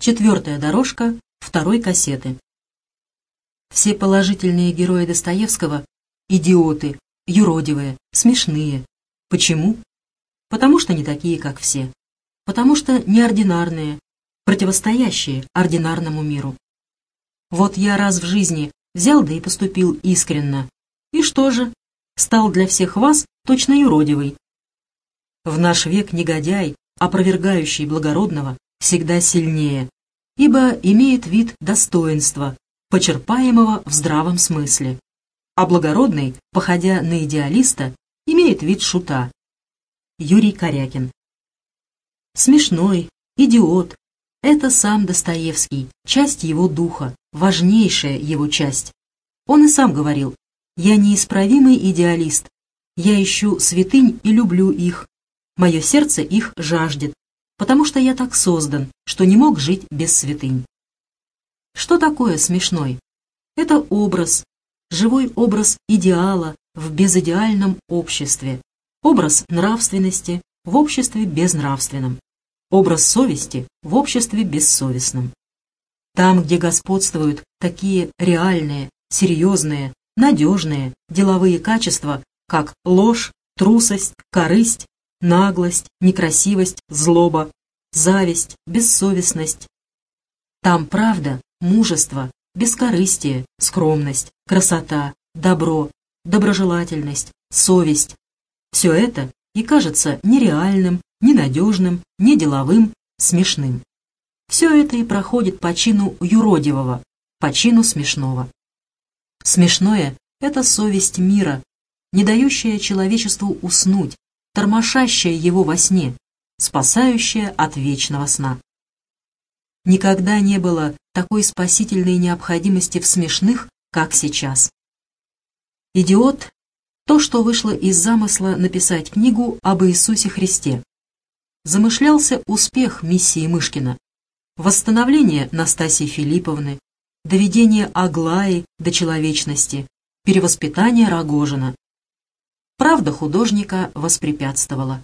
Четвертая дорожка второй кассеты. Все положительные герои Достоевского – идиоты, юродивые, смешные. Почему? Потому что не такие, как все. Потому что неординарные, противостоящие ординарному миру. Вот я раз в жизни взял да и поступил искренно. И что же? Стал для всех вас точно юродивый. В наш век негодяй, опровергающий благородного, всегда сильнее, ибо имеет вид достоинства, почерпаемого в здравом смысле. А благородный, походя на идеалиста, имеет вид шута. Юрий Корякин Смешной, идиот – это сам Достоевский, часть его духа, важнейшая его часть. Он и сам говорил, «Я неисправимый идеалист, я ищу святынь и люблю их, мое сердце их жаждет, потому что я так создан, что не мог жить без святынь». Что такое смешной? Это образ, живой образ идеала в безидеальном обществе, образ нравственности в обществе безнравственном образ совести в обществе бессовестном. Там, где господствуют такие реальные, серьезные, надежные деловые качества, как ложь, трусость, корысть, наглость, некрасивость, злоба, зависть, бессовестность. Там правда, мужество, бескорыстие, скромность, красота, добро, доброжелательность, совесть. Все это и кажется нереальным, ненадежным, неделовым, смешным. Все это и проходит по чину юродивого, по чину смешного. Смешное — это совесть мира, не дающая человечеству уснуть, тормошащая его во сне, спасающая от вечного сна. Никогда не было такой спасительной необходимости в смешных, как сейчас. «Идиот» — то, что вышло из замысла написать книгу об Иисусе Христе замышлялся успех миссии Мышкина, восстановление Настасии Филипповны, доведение Аглаи до человечности, перевоспитание Рогожина. Правда художника воспрепятствовала.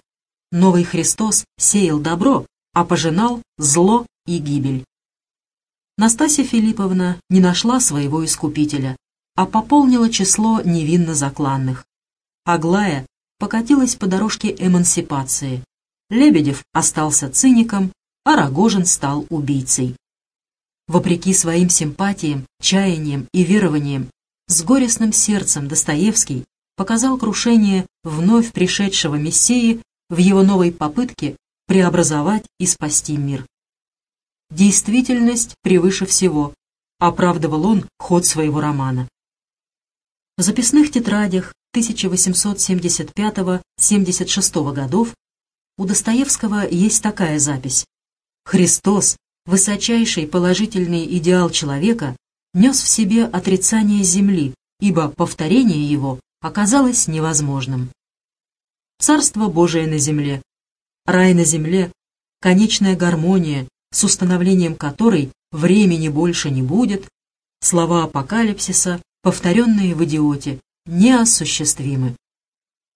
Новый Христос сеял добро, а пожинал зло и гибель. Настасья Филипповна не нашла своего искупителя, а пополнила число невинно закланных. Аглая покатилась по дорожке эмансипации, Лебедев остался циником, а Рогожин стал убийцей. Вопреки своим симпатиям, чаяниям и верованиям, с горестным сердцем Достоевский показал крушение вновь пришедшего Мессии в его новой попытке преобразовать и спасти мир. Действительность превыше всего, оправдывал он ход своего романа. В записных тетрадях 1875-76 годов у Достоевского есть такая запись. Христос, высочайший положительный идеал человека, нес в себе отрицание земли, ибо повторение его оказалось невозможным. Царство Божие на земле, рай на земле, конечная гармония, с установлением которой времени больше не будет, слова апокалипсиса, повторенные в «Идиоте», неосуществимы.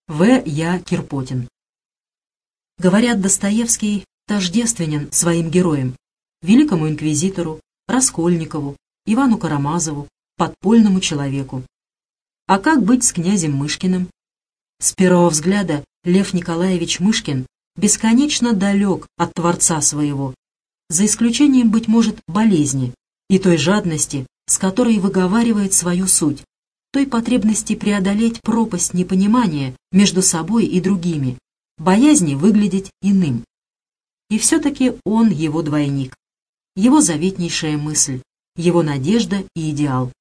В. Я. Кирпотин Говорят, Достоевский тождественен своим героям, великому инквизитору, Раскольникову, Ивану Карамазову, подпольному человеку. А как быть с князем Мышкиным? С первого взгляда Лев Николаевич Мышкин бесконечно далек от Творца своего, за исключением, быть может, болезни и той жадности, с которой выговаривает свою суть, той потребности преодолеть пропасть непонимания между собой и другими, боязни выглядеть иным. И все-таки он его двойник, его заветнейшая мысль, его надежда и идеал.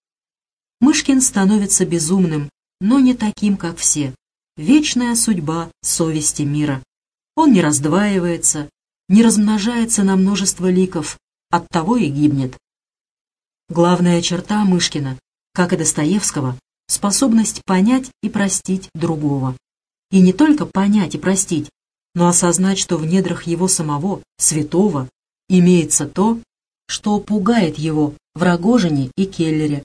Мышкин становится безумным, но не таким, как все. Вечная судьба совести мира. Он не раздваивается, не размножается на множество ликов, оттого и гибнет. Главная черта Мышкина, как и Достоевского, способность понять и простить другого. И не только понять и простить, но осознать, что в недрах его самого, святого, имеется то, что пугает его в Рогожине и Келлере.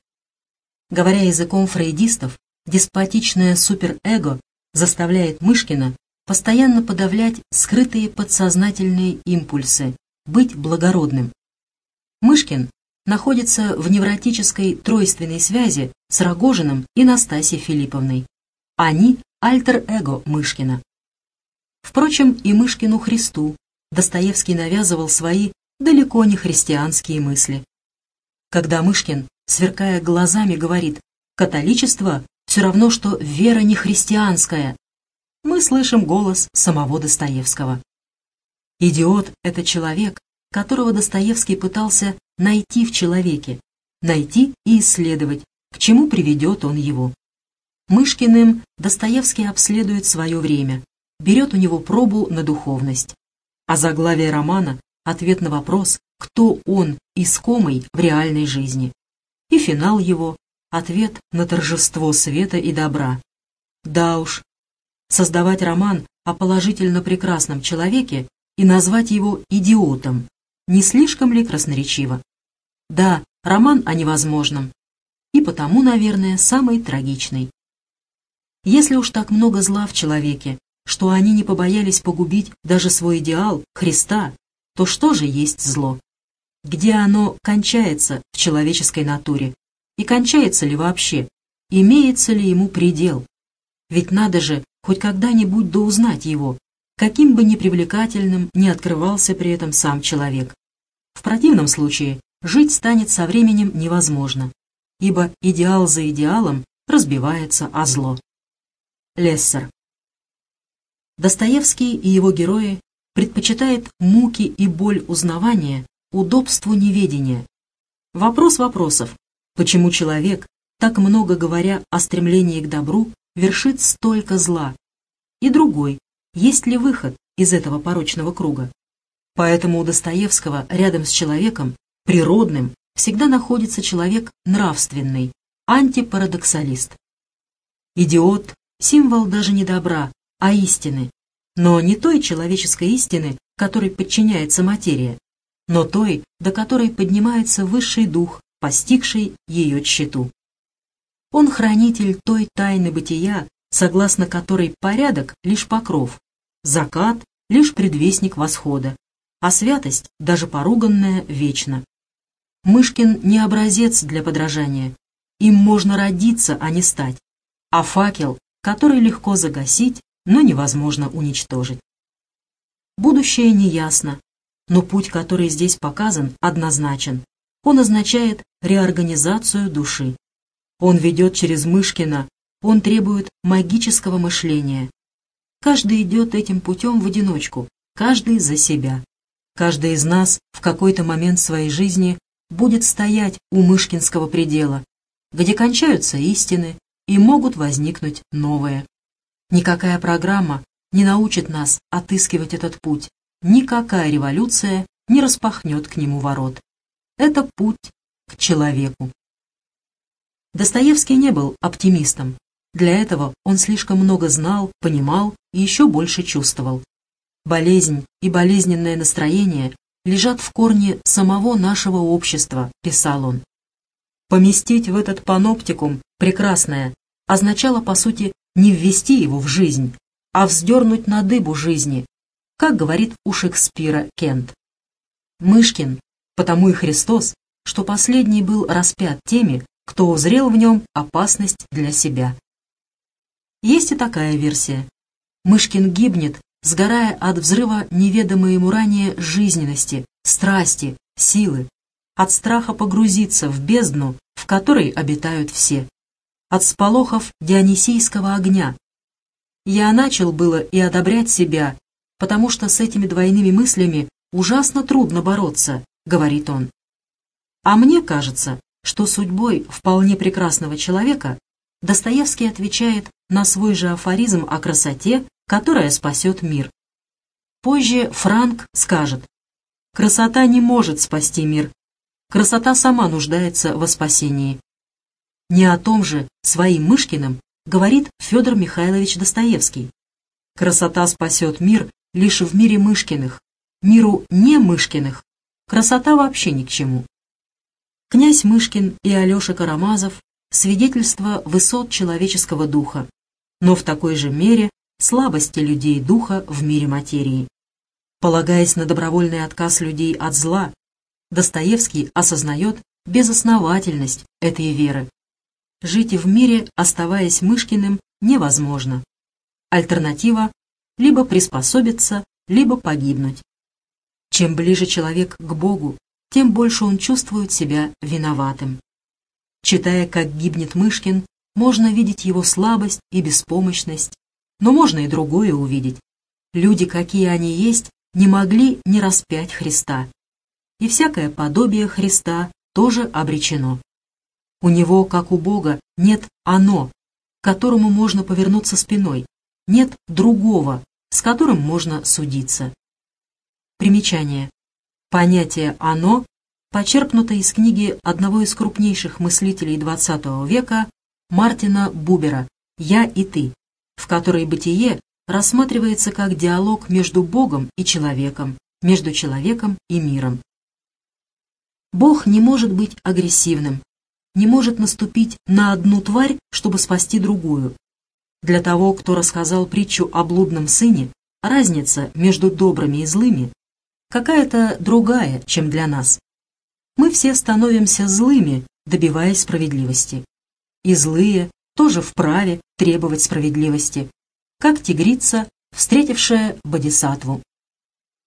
Говоря языком фрейдистов, деспотичное суперэго заставляет Мышкина постоянно подавлять скрытые подсознательные импульсы, быть благородным. Мышкин находится в невротической тройственной связи с Рогожиным и Настасьей Филипповной. Они – альтер-эго Мышкина. Впрочем, и Мышкину Христу Достоевский навязывал свои далеко не христианские мысли. Когда Мышкин, сверкая глазами, говорит «католичество все равно, что вера не христианская», мы слышим голос самого Достоевского. Идиот — это человек, которого Достоевский пытался найти в человеке, найти и исследовать, к чему приведет он его. Мышкиным Достоевский обследует свое время, берет у него пробу на духовность. А заглавие романа — ответ на вопрос, кто он искомый в реальной жизни. И финал его — ответ на торжество света и добра. Да уж, создавать роман о положительно прекрасном человеке и назвать его идиотом не слишком ли красноречиво? Да, роман о невозможном. И потому, наверное, самый трагичный. Если уж так много зла в человеке, что они не побоялись погубить даже свой идеал, Христа, то что же есть зло? Где оно кончается в человеческой натуре? И кончается ли вообще? Имеется ли ему предел? Ведь надо же хоть когда-нибудь доузнать его, каким бы ни открывался при этом сам человек. В противном случае жить станет со временем невозможно, ибо идеал за идеалом разбивается о зло. Лессер Достоевский и его герои предпочитают муки и боль узнавания удобству неведения. Вопрос вопросов, почему человек, так много говоря о стремлении к добру, вершит столько зла? И другой, есть ли выход из этого порочного круга? Поэтому у Достоевского рядом с человеком, природным, всегда находится человек нравственный, антипарадоксалист. Идиот – символ даже не добра, а истины, но не той человеческой истины, которой подчиняется материя, но той, до которой поднимается высший дух, постигший ее тщету. Он хранитель той тайны бытия, согласно которой порядок — лишь покров, закат — лишь предвестник восхода, а святость, даже поруганная, вечна. Мышкин не образец для подражания, им можно родиться, а не стать, а факел, который легко загасить, но невозможно уничтожить. Будущее неясно, но путь, который здесь показан, однозначен. Он означает реорганизацию души. Он ведет через Мышкина, он требует магического мышления. Каждый идет этим путем в одиночку, каждый за себя. Каждый из нас в какой-то момент своей жизни будет стоять у Мышкинского предела, где кончаются истины и могут возникнуть новые. Никакая программа не научит нас отыскивать этот путь. Никакая революция не распахнет к нему ворот. Это путь к человеку. Достоевский не был оптимистом. Для этого он слишком много знал, понимал и еще больше чувствовал. Болезнь и болезненное настроение лежат в корне самого нашего общества, писал он. Поместить в этот паноптикум прекрасное означало, по сути, не ввести его в жизнь, а вздернуть на дыбу жизни, как говорит у Шекспира Кент. Мышкин, потому и Христос, что последний был распят теми, кто узрел в нем опасность для себя. Есть и такая версия. Мышкин гибнет, сгорая от взрыва неведомой ему ранее жизненности, страсти, силы, от страха погрузиться в бездну, в которой обитают все от сполохов дионисийского огня. Я начал было и одобрять себя, потому что с этими двойными мыслями ужасно трудно бороться, говорит он. А мне кажется, что судьбой вполне прекрасного человека Достоевский отвечает на свой же афоризм о красоте, которая спасет мир. Позже Франк скажет, «Красота не может спасти мир. Красота сама нуждается во спасении. Не о том же своим Мышкиным говорит Федор Михайлович Достоевский. Красота спасет мир лишь в мире Мышкиных. Миру не Мышкиных красота вообще ни к чему. Князь Мышкин и Алеша Карамазов – свидетельство высот человеческого духа, но в такой же мере слабости людей духа в мире материи. Полагаясь на добровольный отказ людей от зла, Достоевский осознает безосновательность этой веры. Жить в мире, оставаясь Мышкиным, невозможно. Альтернатива – либо приспособиться, либо погибнуть. Чем ближе человек к Богу, тем больше он чувствует себя виноватым. Читая, как гибнет Мышкин, можно видеть его слабость и беспомощность, но можно и другое увидеть. Люди, какие они есть, не могли не распять Христа. И всякое подобие Христа тоже обречено. У него, как у Бога, нет «оно», к которому можно повернуться спиной, нет другого, с которым можно судиться. Примечание. Понятие «оно» почерпнуто из книги одного из крупнейших мыслителей XX века Мартина Бубера «Я и ты», в которой бытие рассматривается как диалог между Богом и человеком, между человеком и миром. Бог не может быть агрессивным, не может наступить на одну тварь, чтобы спасти другую. Для того, кто рассказал притчу о блудном сыне, разница между добрыми и злыми какая-то другая, чем для нас. Мы все становимся злыми, добиваясь справедливости. И злые тоже вправе требовать справедливости, как тигрица, встретившая Бодисатву.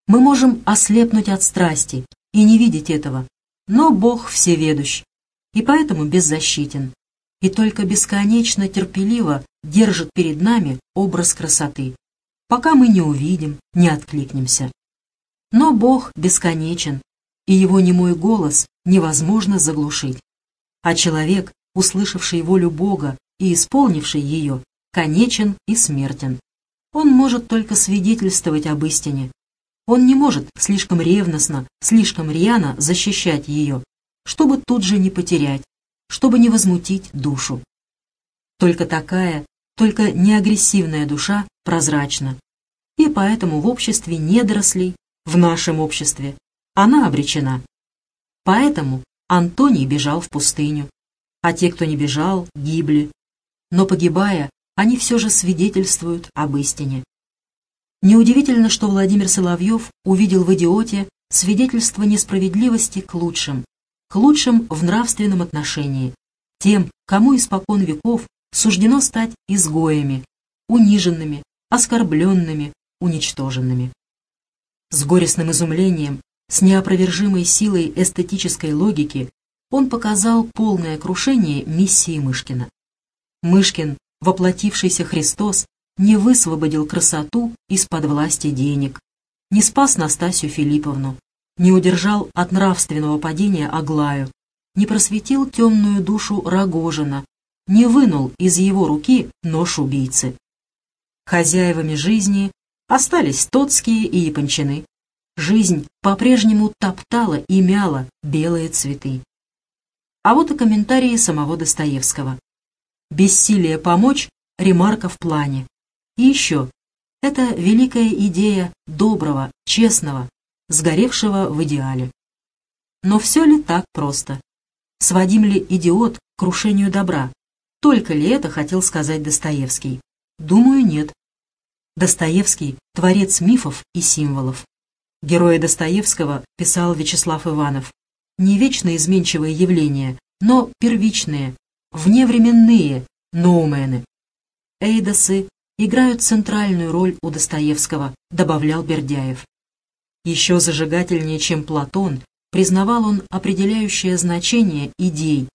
Мы можем ослепнуть от страсти и не видеть этого, но Бог всеведущ, и поэтому беззащитен, и только бесконечно терпеливо держит перед нами образ красоты, пока мы не увидим, не откликнемся. Но Бог бесконечен, и его немой голос невозможно заглушить. А человек, услышавший волю Бога и исполнивший ее, конечен и смертен. Он может только свидетельствовать об истине. Он не может слишком ревностно, слишком рьяно защищать ее, чтобы тут же не потерять, чтобы не возмутить душу. Только такая, только неагрессивная душа прозрачна. И поэтому в обществе недорослей, в нашем обществе, она обречена. Поэтому Антоний бежал в пустыню, а те, кто не бежал, гибли. Но погибая, они все же свидетельствуют об истине. Неудивительно, что Владимир Соловьев увидел в идиоте свидетельство несправедливости к лучшим, к лучшим в нравственном отношении, тем, кому испокон веков суждено стать изгоями, униженными, оскорбленными, уничтоженными. С горестным изумлением, с неопровержимой силой эстетической логики он показал полное крушение миссии Мышкина. Мышкин, воплотившийся Христос, не высвободил красоту из-под власти денег, не спас Настасью Филипповну, не удержал от нравственного падения Аглаю, не просветил темную душу Рогожина, не вынул из его руки нож убийцы. Хозяевами жизни остались Тоцкие и Япончины. Жизнь по-прежнему топтала и мяла белые цветы. А вот и комментарии самого Достоевского. «Бессилие помочь» — ремарка в плане. И еще. Это великая идея доброго, честного, сгоревшего в идеале. Но все ли так просто? Сводим ли идиот к крушению добра? Только ли это хотел сказать Достоевский? Думаю, нет. Достоевский – творец мифов и символов. Герои Достоевского писал Вячеслав Иванов не вечно изменчивые явления, но первичные, вневременные ноумены. Эйдосы играют центральную роль у Достоевского, добавлял Бердяев. Еще зажигательнее, чем Платон, признавал он определяющее значение идей,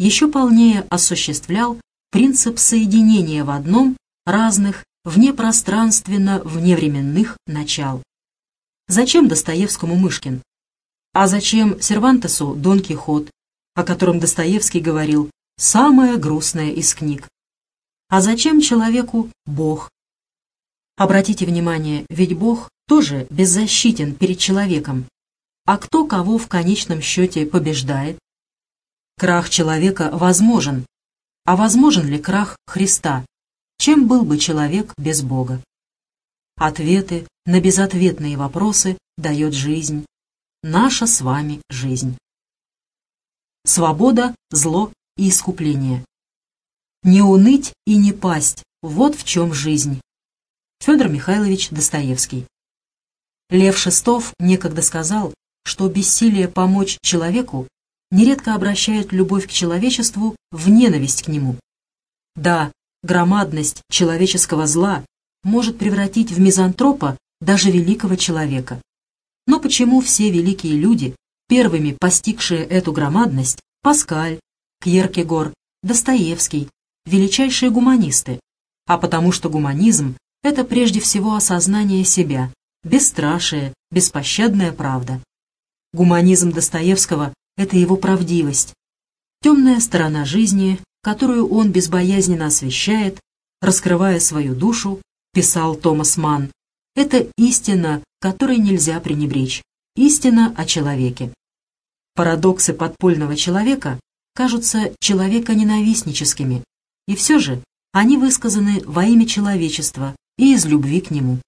еще полнее осуществлял принцип соединения в одном разных внепространственно-вневременных начал. Зачем Достоевскому Мышкин? А зачем Сервантесу Дон Кихот, о котором Достоевский говорил, самая грустная из книг? А зачем человеку Бог? Обратите внимание, ведь Бог тоже беззащитен перед человеком. А кто кого в конечном счете побеждает? Крах человека возможен. А возможен ли крах Христа? Чем был бы человек без Бога? Ответы на безответные вопросы дает жизнь, наша с вами жизнь. Свобода, зло и искупление. Не уныть и не пасть – вот в чем жизнь. Федор Михайлович Достоевский. Лев Шестов некогда сказал, что бессилие помочь человеку нередко обращает любовь к человечеству в ненависть к нему. Да, громадность человеческого зла может превратить в мизантропа даже великого человека. Но почему все великие люди, первыми постигшие эту громадность, Паскаль, Кьеркегор, Достоевский, величайшие гуманисты? А потому что гуманизм — это прежде всего осознание себя, бесстрашие, беспощадная правда. Гуманизм Достоевского — это его правдивость, темная сторона жизни, которую он безбоязненно освещает, раскрывая свою душу, писал Томас Манн. Это истина, которой нельзя пренебречь, истина о человеке. Парадоксы подпольного человека кажутся человеконенавистническими, и все же они высказаны во имя человечества и из любви к нему.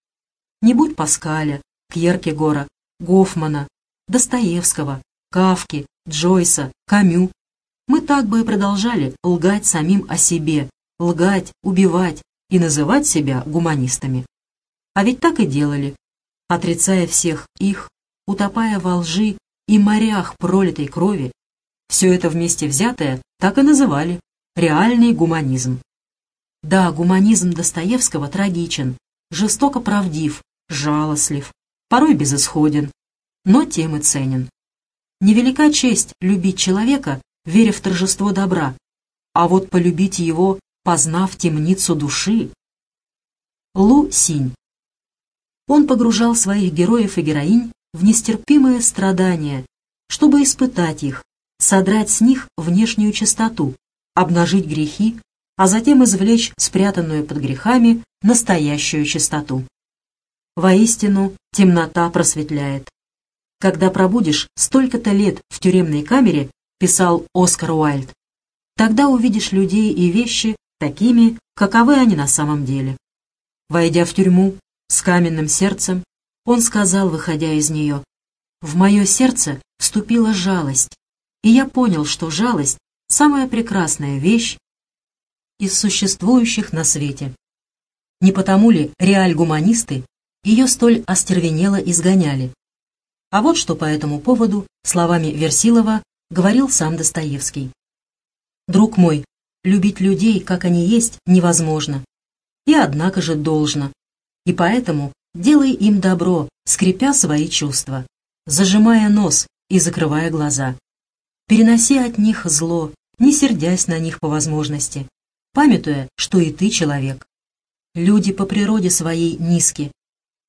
Не будь Паскаля, Кьеркегора, Гофмана, Достоевского, Кавки, Джойса, Камю, мы так бы и продолжали лгать самим о себе, лгать, убивать и называть себя гуманистами. А ведь так и делали, отрицая всех их, утопая во лжи и морях пролитой крови, все это вместе взятое так и называли реальный гуманизм. Да, гуманизм Достоевского трагичен, жестоко правдив, жалостлив, порой безысходен, но тем и ценен. Невелика честь любить человека, веря в торжество добра, а вот полюбить его, познав темницу души. Лу Синь. Он погружал своих героев и героинь в нестерпимое страдание, чтобы испытать их, содрать с них внешнюю чистоту, обнажить грехи, а затем извлечь спрятанную под грехами настоящую чистоту. Воистину, темнота просветляет. Когда пробудешь столько-то лет в тюремной камере, писал Оскар Уайльд, тогда увидишь людей и вещи такими, каковы они на самом деле. Войдя в тюрьму с каменным сердцем, он сказал, выходя из нее, «В мое сердце вступила жалость, и я понял, что жалость — самая прекрасная вещь из существующих на свете. Не потому ли реаль-гуманисты ее столь остервенело изгоняли. А вот что по этому поводу словами Версилова говорил сам Достоевский. «Друг мой, любить людей, как они есть, невозможно. И однако же должно. И поэтому делай им добро, скрипя свои чувства, зажимая нос и закрывая глаза. Переноси от них зло, не сердясь на них по возможности, памятуя, что и ты человек. Люди по природе своей низки,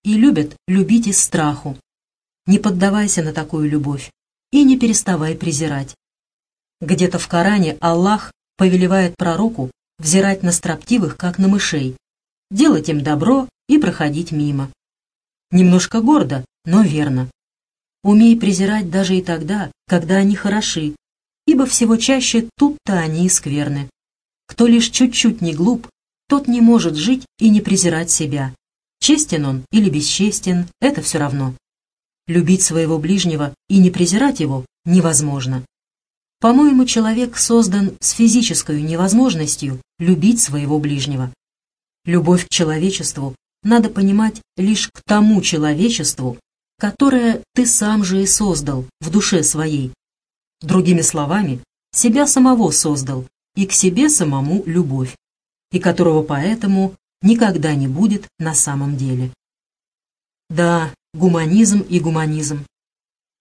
и любят любить из страху. Не поддавайся на такую любовь и не переставай презирать. Где-то в Коране Аллах повелевает пророку взирать на строптивых, как на мышей, делать им добро и проходить мимо. Немножко гордо, но верно. Умей презирать даже и тогда, когда они хороши, ибо всего чаще тут-то они и скверны. Кто лишь чуть-чуть не глуп, тот не может жить и не презирать себя. Честен он или бесчестен – это все равно. Любить своего ближнего и не презирать его невозможно. По-моему, человек создан с физической невозможностью любить своего ближнего. Любовь к человечеству надо понимать лишь к тому человечеству, которое ты сам же и создал в душе своей. Другими словами, себя самого создал и к себе самому любовь, и которого поэтому никогда не будет на самом деле. Да, гуманизм и гуманизм.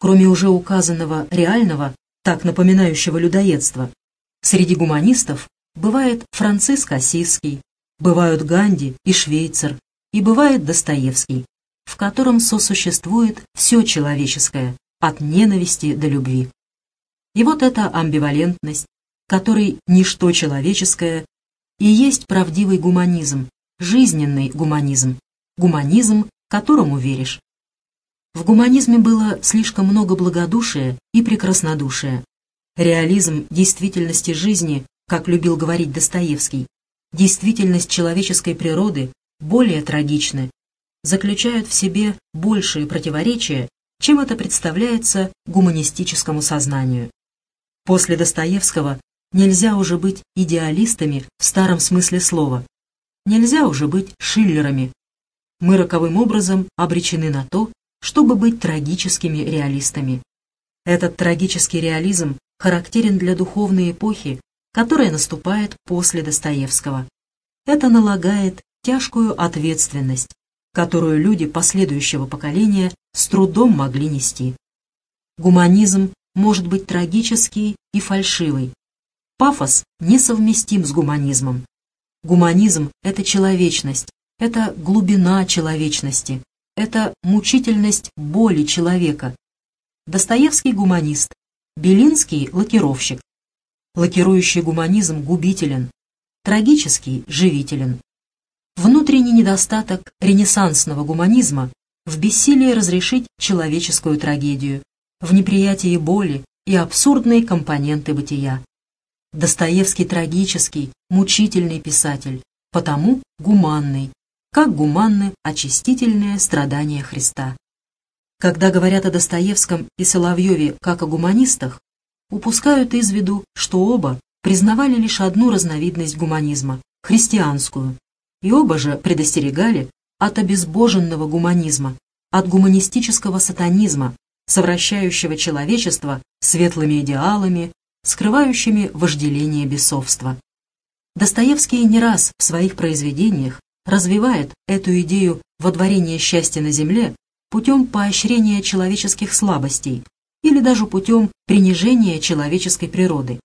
Кроме уже указанного реального, так напоминающего людоедство, среди гуманистов бывает Франциск Осиский, бывают Ганди и Швейцер, и бывает Достоевский, в котором сосуществует все человеческое, от ненависти до любви. И вот эта амбивалентность, которой ничто человеческое и есть правдивый гуманизм, жизненный гуманизм, гуманизм, которому веришь. В гуманизме было слишком много благодушия и прекраснодушия. Реализм действительности жизни, как любил говорить Достоевский, действительность человеческой природы более трагичны, заключают в себе большие противоречия, чем это представляется гуманистическому сознанию. После Достоевского нельзя уже быть идеалистами в старом смысле слова, Нельзя уже быть шиллерами. Мы роковым образом обречены на то, чтобы быть трагическими реалистами. Этот трагический реализм характерен для духовной эпохи, которая наступает после Достоевского. Это налагает тяжкую ответственность, которую люди последующего поколения с трудом могли нести. Гуманизм может быть трагический и фальшивый. Пафос несовместим с гуманизмом. Гуманизм – это человечность, это глубина человечности, это мучительность боли человека. Достоевский гуманист, Белинский лакировщик. Лакирующий гуманизм губителен, трагический живителен. Внутренний недостаток ренессансного гуманизма в бессилии разрешить человеческую трагедию, в неприятии боли и абсурдные компоненты бытия. Достоевский трагический, мучительный писатель, потому гуманный, как гуманны очистительные страдания Христа. Когда говорят о Достоевском и Соловьеве как о гуманистах, упускают из виду, что оба признавали лишь одну разновидность гуманизма – христианскую, и оба же предостерегали от обезбоженного гуманизма, от гуманистического сатанизма, совращающего человечество светлыми идеалами, скрывающими вожделение бесовства. Достоевский не раз в своих произведениях развивает эту идею водворения счастья на земле путем поощрения человеческих слабостей или даже путем принижения человеческой природы.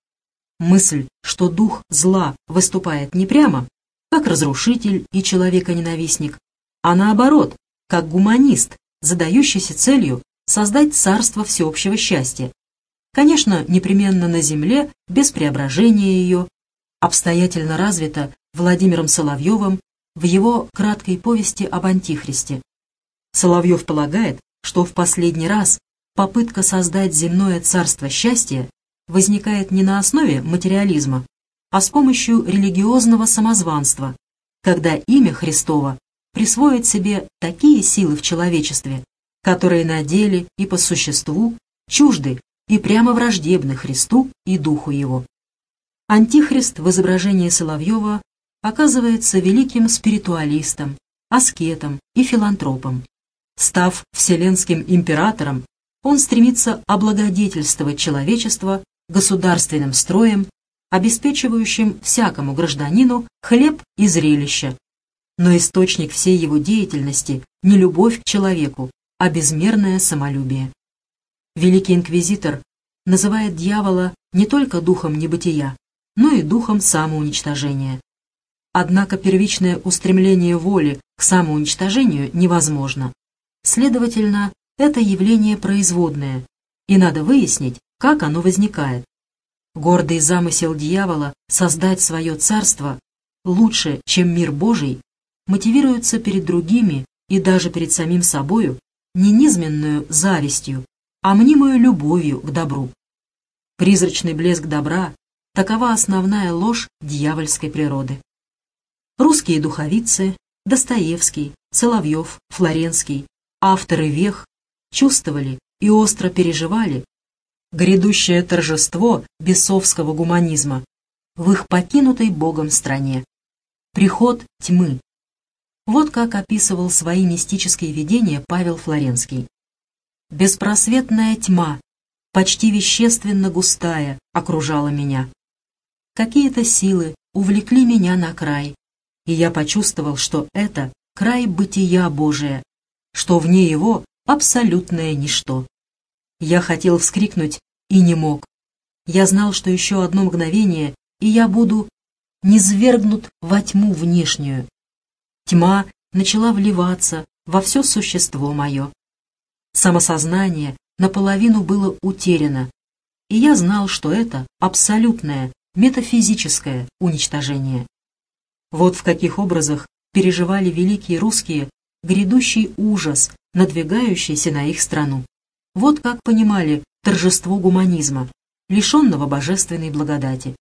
Мысль, что дух зла выступает не прямо, как разрушитель и человеконенавистник, а наоборот, как гуманист, задающийся целью создать царство всеобщего счастья. Конечно, непременно на земле, без преображения ее, обстоятельно развито Владимиром Соловьевым в его краткой повести об Антихристе. Соловьев полагает, что в последний раз попытка создать земное царство счастья возникает не на основе материализма, а с помощью религиозного самозванства, когда имя Христово присвоит себе такие силы в человечестве, которые на деле и по существу чужды и прямо враждебны Христу и Духу Его. Антихрист в изображении Соловьева оказывается великим спиритуалистом, аскетом и филантропом. Став вселенским императором, он стремится облагодетельствовать человечество государственным строем, обеспечивающим всякому гражданину хлеб и зрелище. Но источник всей его деятельности не любовь к человеку, а безмерное самолюбие. Великий инквизитор называет дьявола не только духом небытия, но и духом самоуничтожения. Однако первичное устремление воли к самоуничтожению невозможно. Следовательно, это явление производное, и надо выяснить, как оно возникает. Гордый замысел дьявола создать свое царство лучше, чем мир Божий, мотивируется перед другими и даже перед самим собою не низменную завистью, а мнимую любовью к добру. Призрачный блеск добра – такова основная ложь дьявольской природы. Русские духовицы, Достоевский, Соловьев, Флоренский, авторы вех чувствовали и остро переживали грядущее торжество бесовского гуманизма в их покинутой Богом стране. Приход тьмы. Вот как описывал свои мистические видения Павел Флоренский. «Беспросветная тьма, почти вещественно густая, окружала меня. Какие-то силы увлекли меня на край, и я почувствовал, что это край бытия Божия, что вне его абсолютное ничто. Я хотел вскрикнуть и не мог. Я знал, что еще одно мгновение, и я буду низвергнут во тьму внешнюю. Тьма начала вливаться во все существо мое. Самосознание наполовину было утеряно, и я знал, что это абсолютное, метафизическое уничтожение. Вот в каких образах переживали великие русские грядущий ужас, надвигающийся на их страну. Вот как понимали торжество гуманизма, лишенного божественной благодати.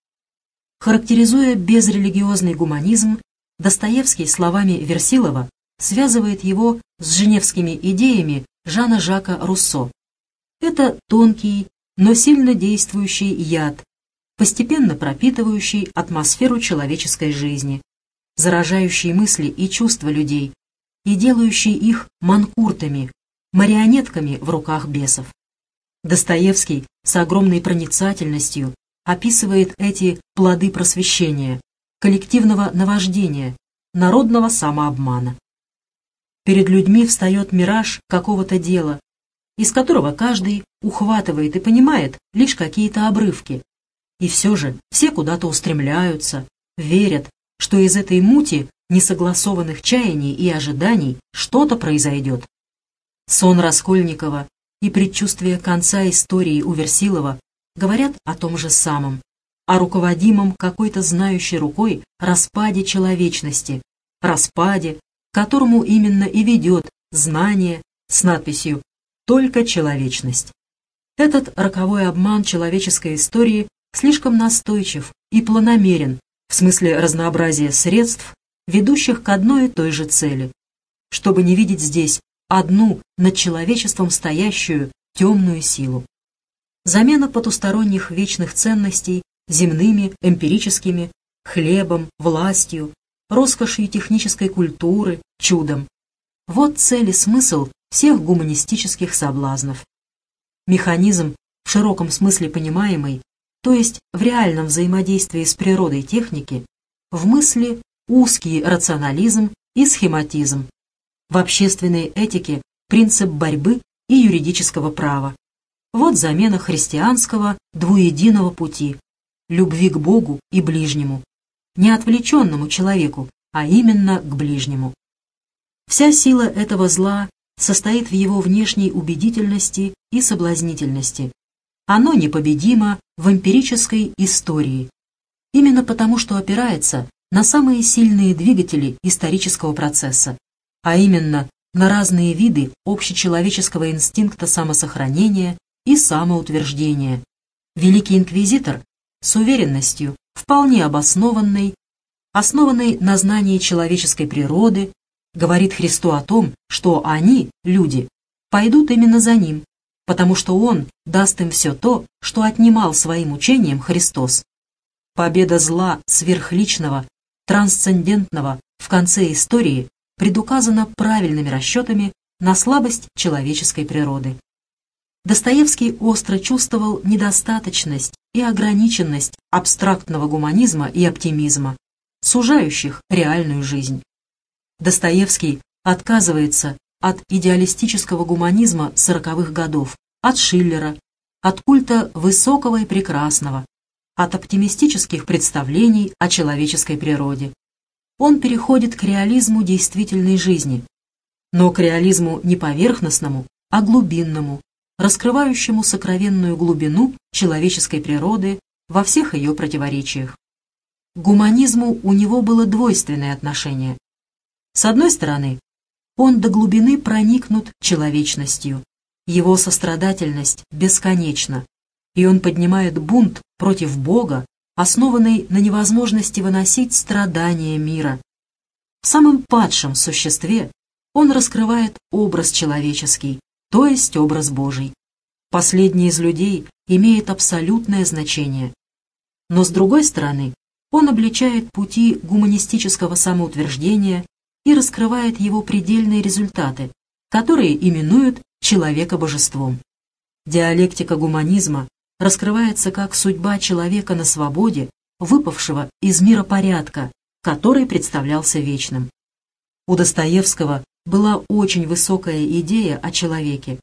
Характеризуя безрелигиозный гуманизм, Достоевский словами Версилова связывает его с женевскими идеями Жана Жака Руссо. Это тонкий, но сильно действующий яд, постепенно пропитывающий атмосферу человеческой жизни, заражающий мысли и чувства людей и делающий их манкуртами, марионетками в руках бесов. Достоевский с огромной проницательностью описывает эти плоды просвещения, коллективного наваждения, народного самообмана. Перед людьми встает мираж какого-то дела, из которого каждый ухватывает и понимает лишь какие-то обрывки. И все же все куда-то устремляются, верят, что из этой мути несогласованных чаяний и ожиданий что-то произойдет. Сон Раскольникова и предчувствие конца истории у Версилова говорят о том же самом, о руководимом какой-то знающей рукой распаде человечности, распаде, которому именно и ведет знание с надписью «Только человечность». Этот роковой обман человеческой истории слишком настойчив и планомерен в смысле разнообразия средств, ведущих к одной и той же цели, чтобы не видеть здесь одну над человечеством стоящую темную силу. Замена потусторонних вечных ценностей земными, эмпирическими, хлебом, властью, роскошью технической культуры, чудом. Вот цель и смысл всех гуманистических соблазнов. Механизм, в широком смысле понимаемый, то есть в реальном взаимодействии с природой техники, в мысли узкий рационализм и схематизм, в общественной этике принцип борьбы и юридического права. Вот замена христианского двуединого пути – любви к Богу и ближнему, не отвлеченному человеку, а именно к ближнему. Вся сила этого зла состоит в его внешней убедительности и соблазнительности. Оно непобедимо в эмпирической истории, именно потому что опирается на самые сильные двигатели исторического процесса, а именно на разные виды общечеловеческого инстинкта самосохранения и самоутверждения. Великий инквизитор с уверенностью, вполне обоснованной, основанной на знании человеческой природы, говорит Христу о том, что они, люди, пойдут именно за ним, потому что он даст им все то, что отнимал своим учением Христос. Победа зла сверхличного, трансцендентного в конце истории предуказано правильными расчетами на слабость человеческой природы. Достоевский остро чувствовал недостаточность и ограниченность абстрактного гуманизма и оптимизма, сужающих реальную жизнь. Достоевский отказывается от идеалистического гуманизма сороковых годов, от Шиллера, от культа высокого и прекрасного, от оптимистических представлений о человеческой природе он переходит к реализму действительной жизни, но к реализму не поверхностному, а глубинному, раскрывающему сокровенную глубину человеческой природы во всех ее противоречиях. К гуманизму у него было двойственное отношение. С одной стороны, он до глубины проникнут человечностью, его сострадательность бесконечна, и он поднимает бунт против Бога основанный на невозможности выносить страдания мира. В самом падшем существе он раскрывает образ человеческий, то есть образ Божий. Последний из людей имеет абсолютное значение. Но с другой стороны, он обличает пути гуманистического самоутверждения и раскрывает его предельные результаты, которые именуют человека божеством. Диалектика гуманизма раскрывается как судьба человека на свободе, выпавшего из мира порядка, который представлялся вечным. У Достоевского была очень высокая идея о человеке.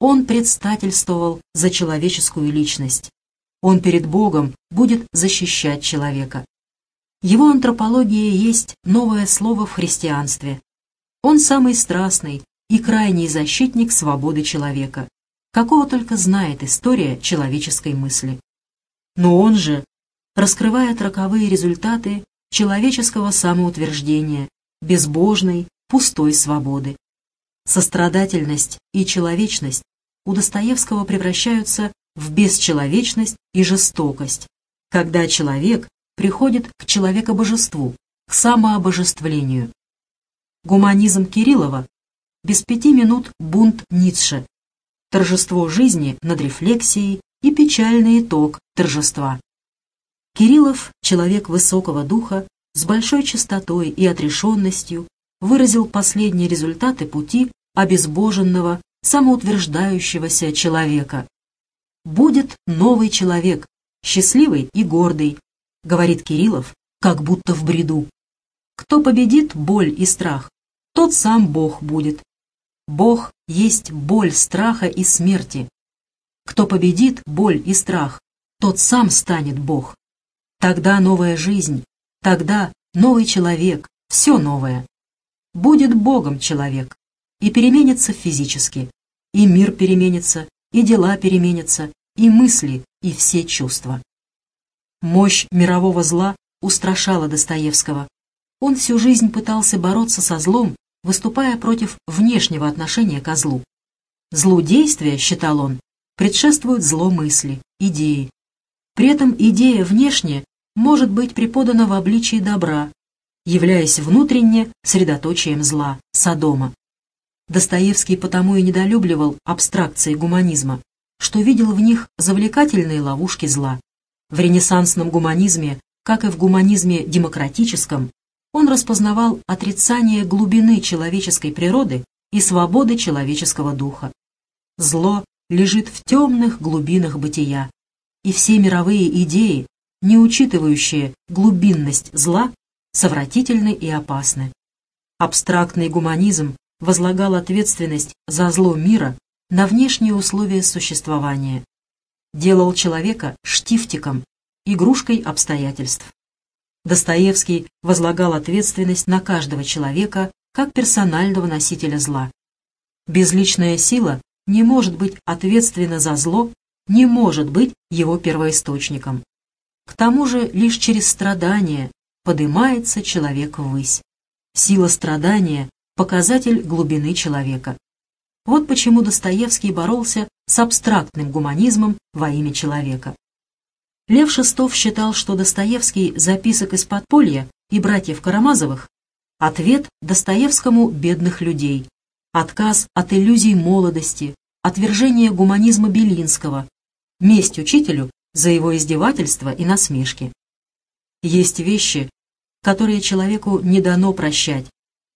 Он предстательствовал за человеческую личность. Он перед Богом будет защищать человека. Его антропология есть новое слово в христианстве. Он самый страстный и крайний защитник свободы человека какого только знает история человеческой мысли. Но он же раскрывает роковые результаты человеческого самоутверждения, безбожной, пустой свободы. Сострадательность и человечность у Достоевского превращаются в бесчеловечность и жестокость, когда человек приходит к человекобожеству, к самообожествлению. Гуманизм Кириллова без пяти минут бунт Ницше, торжество жизни над рефлексией и печальный итог торжества. Кириллов, человек высокого духа, с большой чистотой и отрешенностью, выразил последние результаты пути обезбоженного самоутверждающегося человека. Будет новый человек, счастливый и гордый, говорит Кириллов, как будто в бреду. Кто победит боль и страх, тот сам Бог будет. Бог есть боль страха и смерти. Кто победит боль и страх, тот сам станет Бог. Тогда новая жизнь, тогда новый человек, все новое. Будет Богом человек и переменится физически, и мир переменится, и дела переменятся, и мысли, и все чувства. Мощь мирового зла устрашала Достоевского. Он всю жизнь пытался бороться со злом, выступая против внешнего отношения ко злу. Злу действия, считал он, предшествует зло мысли, идеи. При этом идея внешне может быть преподана в обличии добра, являясь внутренне средоточием зла, Содома. Достоевский потому и недолюбливал абстракции гуманизма, что видел в них завлекательные ловушки зла. В ренессансном гуманизме, как и в гуманизме демократическом, он распознавал отрицание глубины человеческой природы и свободы человеческого духа. Зло лежит в темных глубинах бытия, и все мировые идеи, не учитывающие глубинность зла, совратительны и опасны. Абстрактный гуманизм возлагал ответственность за зло мира на внешние условия существования, делал человека штифтиком, игрушкой обстоятельств. Достоевский возлагал ответственность на каждого человека как персонального носителя зла. Безличная сила не может быть ответственна за зло, не может быть его первоисточником. К тому же лишь через страдания поднимается человек ввысь. Сила страдания – показатель глубины человека. Вот почему Достоевский боролся с абстрактным гуманизмом во имя человека. Лев Шестов считал, что Достоевский «Записок из подполья» и «Братьев Карамазовых» — ответ Достоевскому бедных людей, отказ от иллюзий молодости, отвержение гуманизма Белинского, месть учителю за его издевательства и насмешки. Есть вещи, которые человеку не дано прощать,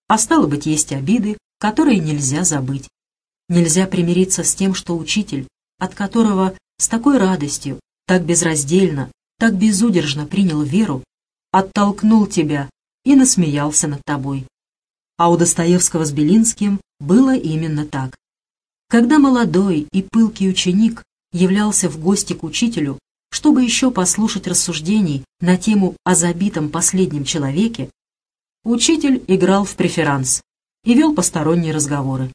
а стало быть, есть обиды, которые нельзя забыть. Нельзя примириться с тем, что учитель, от которого с такой радостью так безраздельно, так безудержно принял веру, оттолкнул тебя и насмеялся над тобой. А у Достоевского с Белинским было именно так. Когда молодой и пылкий ученик являлся в гости к учителю, чтобы еще послушать рассуждений на тему о забитом последнем человеке, учитель играл в преферанс и вел посторонние разговоры.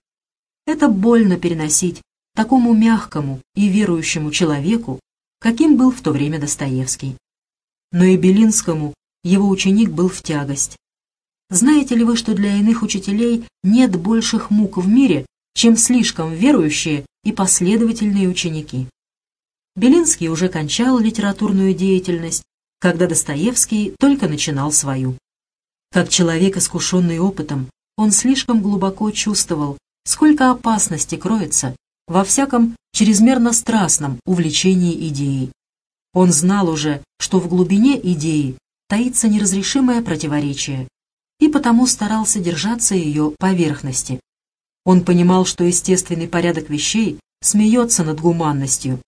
Это больно переносить такому мягкому и верующему человеку, каким был в то время Достоевский. Но и Белинскому его ученик был в тягость. Знаете ли вы, что для иных учителей нет больших мук в мире, чем слишком верующие и последовательные ученики? Белинский уже кончал литературную деятельность, когда Достоевский только начинал свою. Как человек, искушенный опытом, он слишком глубоко чувствовал, сколько опасности кроется во всяком чрезмерно страстном увлечении идеей. Он знал уже, что в глубине идеи таится неразрешимое противоречие, и потому старался держаться ее поверхности. Он понимал, что естественный порядок вещей смеется над гуманностью,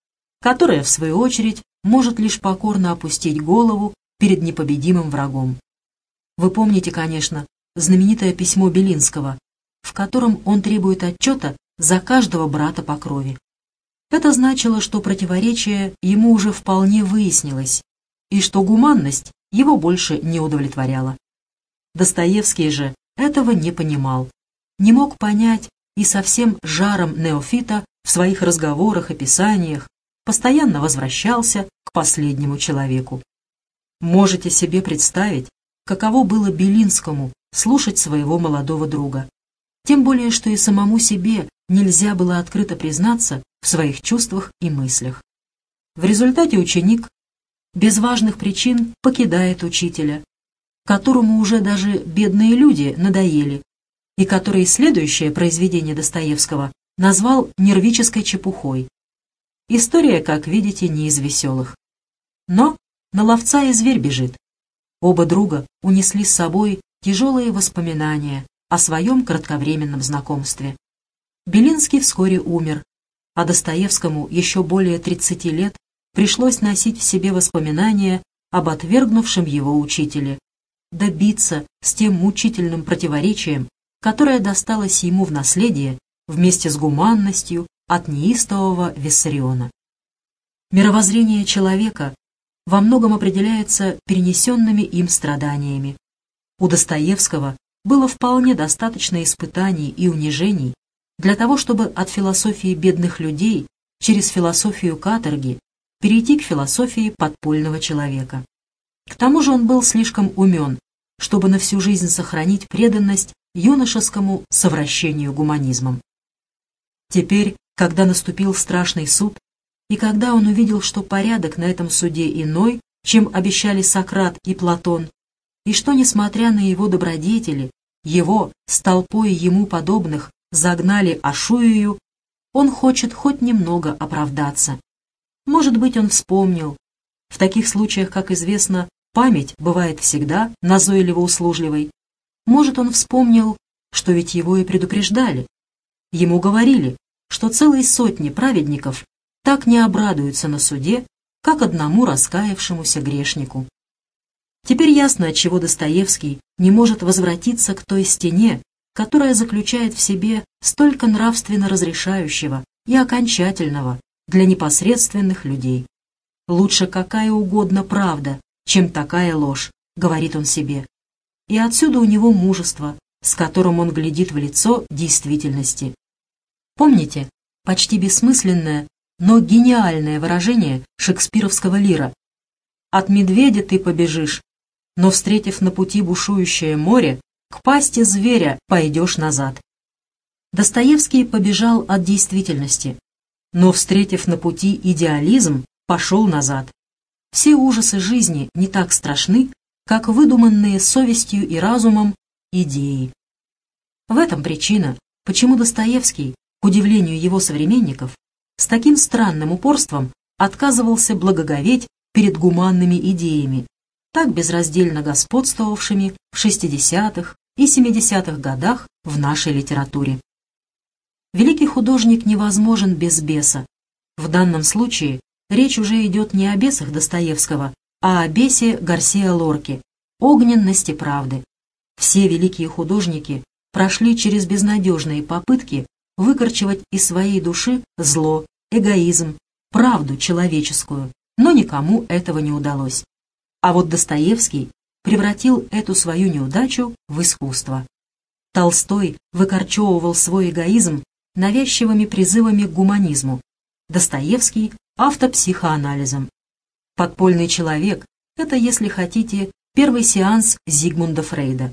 которая, в свою очередь, может лишь покорно опустить голову перед непобедимым врагом. Вы помните, конечно, знаменитое письмо Белинского, в котором он требует отчета за каждого брата по крови. Это значило, что противоречие ему уже вполне выяснилось, и что гуманность его больше не удовлетворяла. Достоевский же этого не понимал, не мог понять и со всем жаром неофита в своих разговорах и писаниях постоянно возвращался к последнему человеку. Можете себе представить, каково было Белинскому слушать своего молодого друга. Тем более, что и самому себе нельзя было открыто признаться в своих чувствах и мыслях. В результате ученик без важных причин покидает учителя, которому уже даже бедные люди надоели, и который следующее произведение Достоевского назвал нервической чепухой. История, как видите, не из веселых. Но на ловца и зверь бежит. Оба друга унесли с собой тяжелые воспоминания, о своем кратковременном знакомстве. Белинский вскоре умер, а Достоевскому еще более 30 лет пришлось носить в себе воспоминания об отвергнувшем его учителе, добиться с тем мучительным противоречием, которое досталось ему в наследие вместе с гуманностью от неистового Виссариона. Мировоззрение человека во многом определяется перенесенными им страданиями. У Достоевского было вполне достаточно испытаний и унижений для того, чтобы от философии бедных людей через философию каторги перейти к философии подпольного человека. К тому же он был слишком умен, чтобы на всю жизнь сохранить преданность юношескому совращению гуманизмом. Теперь, когда наступил страшный суд, и когда он увидел, что порядок на этом суде иной, чем обещали Сократ и Платон, и что, несмотря на его добродетели, его с толпой ему подобных загнали Ашуию, он хочет хоть немного оправдаться. Может быть, он вспомнил. В таких случаях, как известно, память бывает всегда назойливо услужливой. Может, он вспомнил, что ведь его и предупреждали. Ему говорили, что целые сотни праведников так не обрадуются на суде, как одному раскаявшемуся грешнику. Теперь ясно, отчего Достоевский не может возвратиться к той стене, которая заключает в себе столько нравственно разрешающего и окончательного для непосредственных людей. «Лучше какая угодно правда, чем такая ложь», — говорит он себе. И отсюда у него мужество, с которым он глядит в лицо действительности. Помните, почти бессмысленное, но гениальное выражение шекспировского лира «От медведя ты побежишь, но, встретив на пути бушующее море, к пасти зверя пойдешь назад». Достоевский побежал от действительности, но, встретив на пути идеализм, пошел назад. Все ужасы жизни не так страшны, как выдуманные совестью и разумом идеи. В этом причина, почему Достоевский, удивлению его современников, с таким странным упорством отказывался благоговеть перед гуманными идеями, так безраздельно господствовавшими в 60-х и 70-х годах в нашей литературе. Великий художник невозможен без беса. В данном случае речь уже идет не о бесах Достоевского, а о бесе Гарсия Лорки, огненности правды. Все великие художники прошли через безнадежные попытки выкорчевать из своей души зло, эгоизм, правду человеческую, но никому этого не удалось. А вот Достоевский превратил эту свою неудачу в искусство. Толстой выкорчевывал свой эгоизм навязчивыми призывами к гуманизму, Достоевский – автопсихоанализом. «Подпольный человек» — это, если хотите, первый сеанс Зигмунда Фрейда.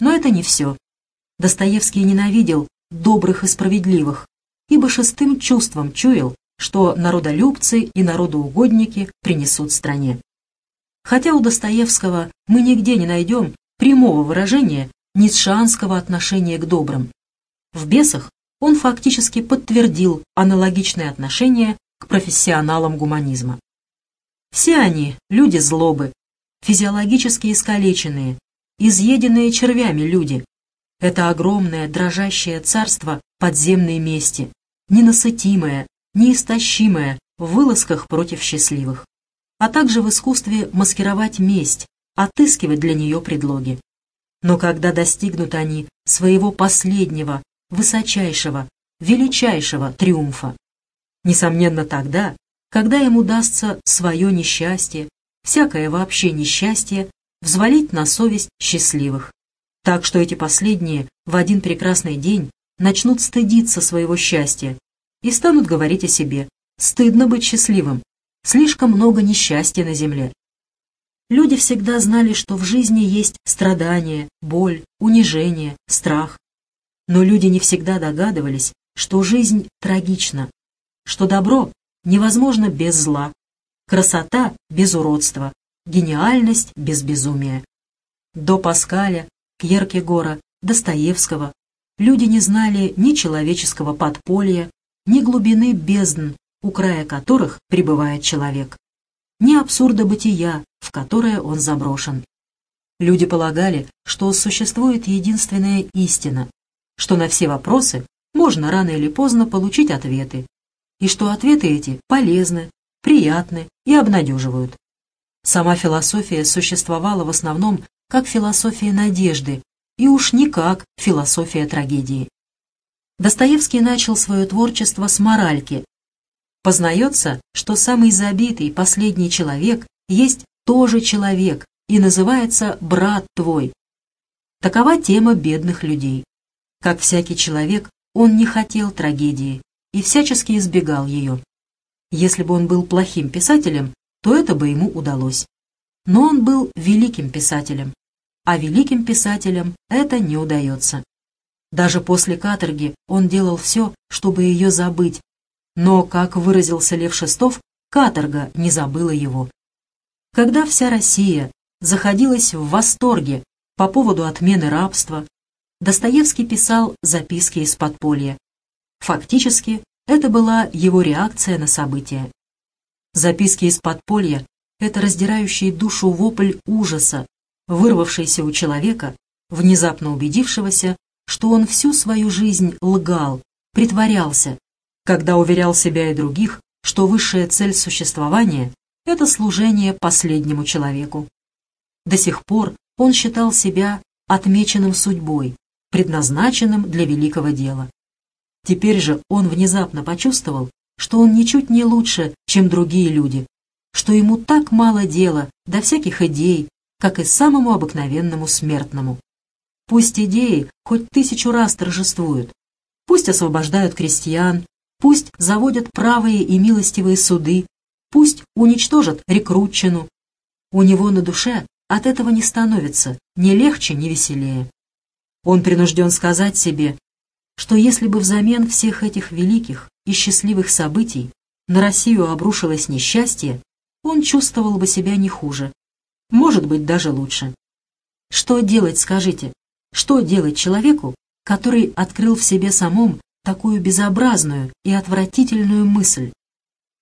Но это не все. Достоевский ненавидел добрых и справедливых, ибо шестым чувством чуял, что народолюбцы и народоугодники принесут стране. Хотя у Достоевского мы нигде не найдем прямого выражения ницшанского отношения к добрым. В «Бесах» он фактически подтвердил аналогичное отношение к профессионалам гуманизма. Все они – люди злобы, физиологически искалеченные, изъеденные червями люди. Это огромное дрожащее царство подземной мести, ненасытимое, неистощимое в вылазках против счастливых, а также в искусстве маскировать месть, отыскивать для нее предлоги. Но когда достигнут они своего последнего, высочайшего, величайшего триумфа. Несомненно, тогда, когда им удастся свое несчастье, всякое вообще несчастье, взвалить на совесть счастливых. Так что эти последние в один прекрасный день начнут стыдиться своего счастья и станут говорить о себе. Стыдно быть счастливым. Слишком много несчастья на земле. Люди всегда знали, что в жизни есть страдания, боль, унижение, страх. Но люди не всегда догадывались, что жизнь трагична, что добро невозможно без зла, красота без уродства, гениальность без безумия. До Паскаля, Кьеркегора, Достоевского люди не знали ни человеческого подполья, ни глубины бездн, у края которых пребывает человек, ни абсурда бытия, в которое он заброшен. Люди полагали, что существует единственная истина, что на все вопросы можно рано или поздно получить ответы, и что ответы эти полезны, приятны и обнадеживают. Сама философия существовала в основном как философия надежды и уж не как философия трагедии. Достоевский начал свое творчество с моральки. Познается, что самый забитый последний человек есть тоже человек и называется брат твой. Такова тема бедных людей. Как всякий человек, он не хотел трагедии и всячески избегал ее. Если бы он был плохим писателем, то это бы ему удалось. Но он был великим писателем, а великим писателям это не удается. Даже после каторги он делал все, чтобы ее забыть, но, как выразился Лев Шестов, каторга не забыла его. Когда вся Россия заходилась в восторге по поводу отмены рабства, Достоевский писал записки из подполья. Фактически, это была его реакция на события. Записки из подполья — это раздирающий душу вопль ужаса, вырвавшийся у человека, внезапно убедившегося, что он всю свою жизнь лгал, притворялся, когда уверял себя и других, что высшая цель существования — это служение последнему человеку. До сих пор он считал себя отмеченным судьбой, предназначенным для великого дела. Теперь же он внезапно почувствовал, что он ничуть не лучше, чем другие люди, что ему так мало дела до всяких идей, как и самому обыкновенному смертному. Пусть идеи хоть тысячу раз торжествуют, пусть освобождают крестьян, пусть заводят правые и милостивые суды, пусть уничтожат рекрутчину. У него на душе от этого не становится ни легче, ни веселее. Он принужден сказать себе, что если бы взамен всех этих великих и счастливых событий на Россию обрушилось несчастье, он чувствовал бы себя не хуже, может быть, даже лучше. Что делать, скажите? Что делать человеку, который открыл в себе самом такую безобразную и отвратительную мысль?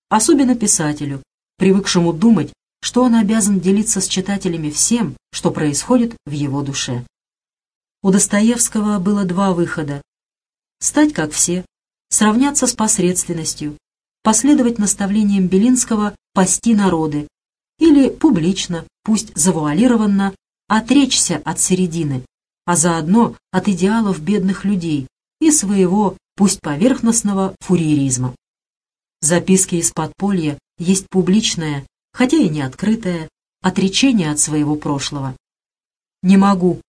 Особенно писателю, привыкшему думать, что он обязан делиться с читателями всем, что происходит в его душе. У Достоевского было два выхода. Стать как все, сравняться с посредственностью, последовать наставлениям Белинского «пасти народы» или публично, пусть завуалированно, отречься от середины, а заодно от идеалов бедных людей и своего, пусть поверхностного, фурьеризма. Записки из подполья есть публичное, хотя и не открытое, отречение от своего прошлого. Не могу,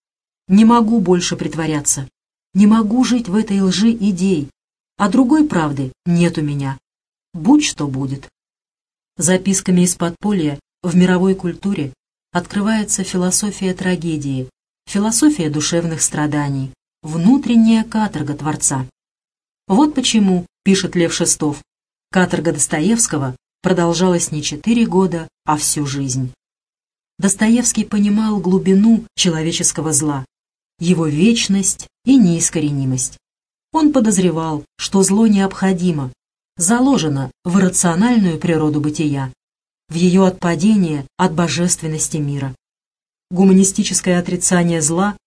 не могу больше притворяться, не могу жить в этой лжи идей, а другой правды нет у меня. Будь что будет. Записками из подполья в мировой культуре открывается философия трагедии, философия душевных страданий, внутренняя каторга Творца. Вот почему, пишет Лев Шестов, каторга Достоевского продолжалась не четыре года, а всю жизнь. Достоевский понимал глубину человеческого зла, его вечность и неискоренимость. Он подозревал, что зло необходимо, заложено в иррациональную природу бытия, в ее отпадение от божественности мира. Гуманистическое отрицание зла